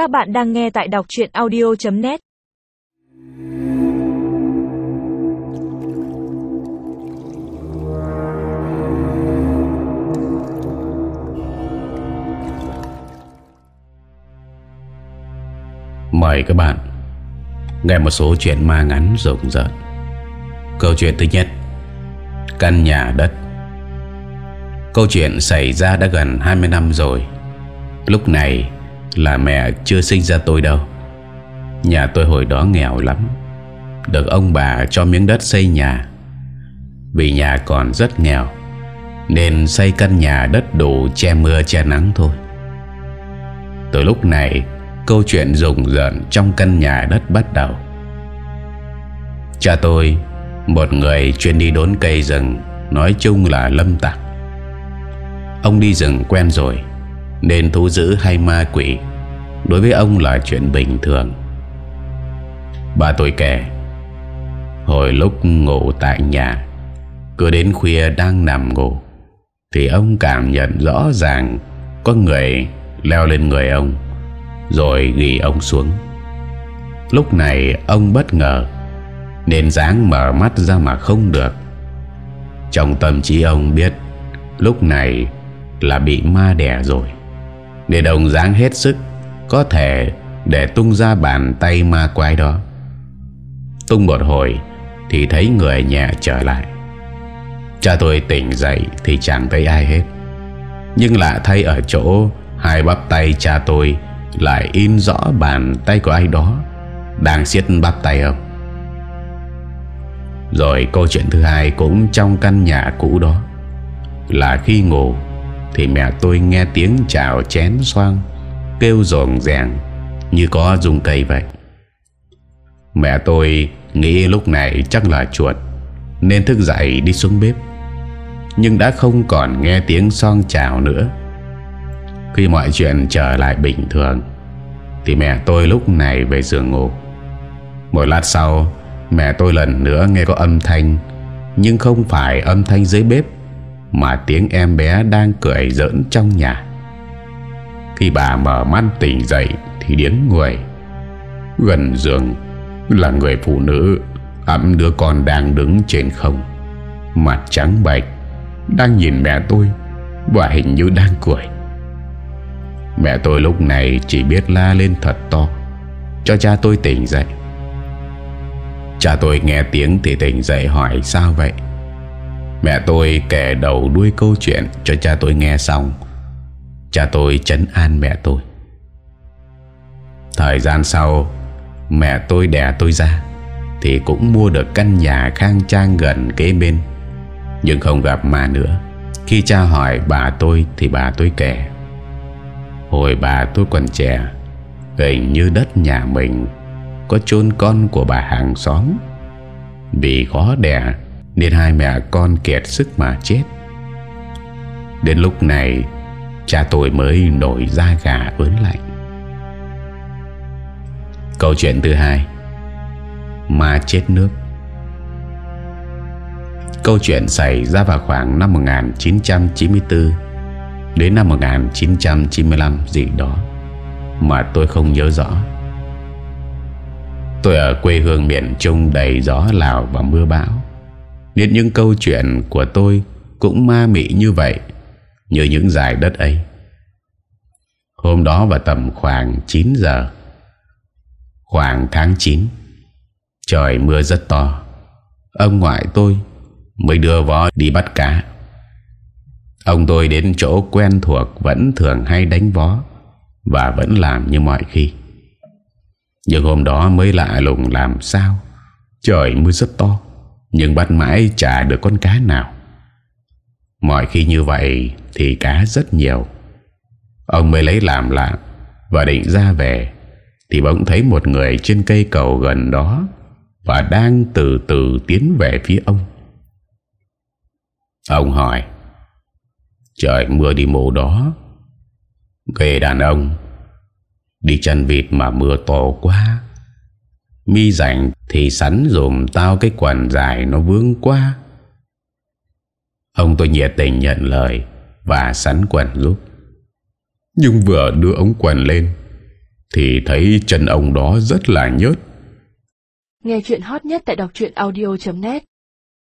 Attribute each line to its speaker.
Speaker 1: Các bạn đang nghe tại đọc chuyện audio.net
Speaker 2: Mời các bạn nghe một số chuyện ma ngắn rộng rợn. Câu chuyện thứ nhất, Căn nhà đất. Câu chuyện xảy ra đã gần 20 năm rồi. Lúc này là mẹ chưa sinh ra tôi đâu. Nhà tôi hồi đó nghèo lắm. Được ông bà cho miếng đất xây nhà. Vì nhà còn rất nghèo, Nên xây căn nhà đất đủ che mưa che nắng thôi. Từ lúc này, Câu chuyện rùng rợn trong căn nhà đất bắt đầu. Cha tôi, Một người chuyên đi đốn cây rừng, Nói chung là lâm tặc. Ông đi rừng quen rồi, Nên thú giữ hay ma quỷ. Đối với ông là chuyện bình thường. Bà tôi kể, Hồi lúc ngủ tại nhà, Cứ đến khuya đang nằm ngủ, Thì ông cảm nhận rõ ràng Có người leo lên người ông, Rồi ghi ông xuống. Lúc này ông bất ngờ, Nên dáng mở mắt ra mà không được. Trong tâm trí ông biết, Lúc này là bị ma đẻ rồi Để đồng dáng hết sức có thể để tung ra bàn tay ma quái đó. Tung một hồi Thì thấy người nhẹ trở lại. Cha tôi tỉnh dậy Thì chẳng thấy ai hết. Nhưng lạ thay ở chỗ Hai bắp tay cha tôi Lại in rõ bàn tay của ai đó Đang siết bắp tay ông. Rồi câu chuyện thứ hai Cũng trong căn nhà cũ đó. Là khi ngủ Thì mẹ tôi nghe tiếng chào chén xoang. Kêu rồn ràng, Như có dùng cây vậy. Mẹ tôi nghĩ lúc này chắc là chuột, Nên thức dậy đi xuống bếp. Nhưng đã không còn nghe tiếng son chào nữa. Khi mọi chuyện trở lại bình thường, Thì mẹ tôi lúc này về giường ngủ. Một lát sau, Mẹ tôi lần nữa nghe có âm thanh, Nhưng không phải âm thanh dưới bếp, Mà tiếng em bé đang cười giỡn trong nhà. Khi bà mở mắt tỉnh dậy Thì điếng người. Gần giường, là người phụ nữ, ẵm đứa con đang đứng trên không. Mặt trắng bạch, đang nhìn mẹ tôi, và hình như đang cười. Mẹ tôi lúc này chỉ biết la lên thật to, cho cha tôi tỉnh dậy. Cha tôi nghe tiếng thì tỉnh dậy hỏi, sao vậy? Mẹ tôi kể đầu đuôi câu chuyện cho cha tôi nghe xong cha tôi chấn an mẹ tôi. Thời gian sau, Mẹ tôi đẻ tôi ra Thì cũng mua được căn nhà khang trang gần kế bên, Nhưng không gặp mà nữa. Khi cha hỏi bà tôi Thì bà tôi kể, Hồi bà tôi còn trẻ, Hình như đất nhà mình Có chôn con của bà hàng xóm. Vì khó đẻ Nên hai mẹ con kiệt sức mà chết. Đến lúc này Cha tôi mới nổi da gà ớn lạnh. Câu chuyện thứ hai, Ma chết nước. Câu chuyện xảy ra vào khoảng năm 1994 Đến năm 1995 gì đó Mà tôi không nhớ rõ. Tôi ở quê hương miền Trung đầy gió Lào và mưa bão. Nên những câu chuyện của tôi cũng ma mị như vậy. Như những giải đất ấy. Hôm đó vào tầm khoảng 9 giờ, Khoảng tháng 9 Trời mưa rất to. Ông ngoại tôi Mới đưa vó đi bắt cá. Ông tôi đến chỗ quen thuộc Vẫn thường hay đánh vó Và vẫn làm như mọi khi. Nhưng hôm đó mới lạ lùng làm sao, Trời mưa rất to, Nhưng bắt mãi chả được con cá nào. Mọi khi như vậy Thì cá rất nhiều. Ông mới lấy làm lạ Và định ra về, thì bỗng thấy một người trên cây cầu gần đó Và đang từ từ tiến về phía ông. Ông hỏi, Trời mưa đi mù đó, Ghê đàn ông. Đi chân vịt mà mưa to quá. Mi rảnh thì sắn dùm tao cái quần dài nó vướng quá. Ông tôi nhiệt tình nhận lời Và sắn quần giúp Nhưng vừa đưa ống quần lên Thì thấy chân ông đó rất là nhớt.
Speaker 3: Nghe chuyện hot nhất tại đọc audio.net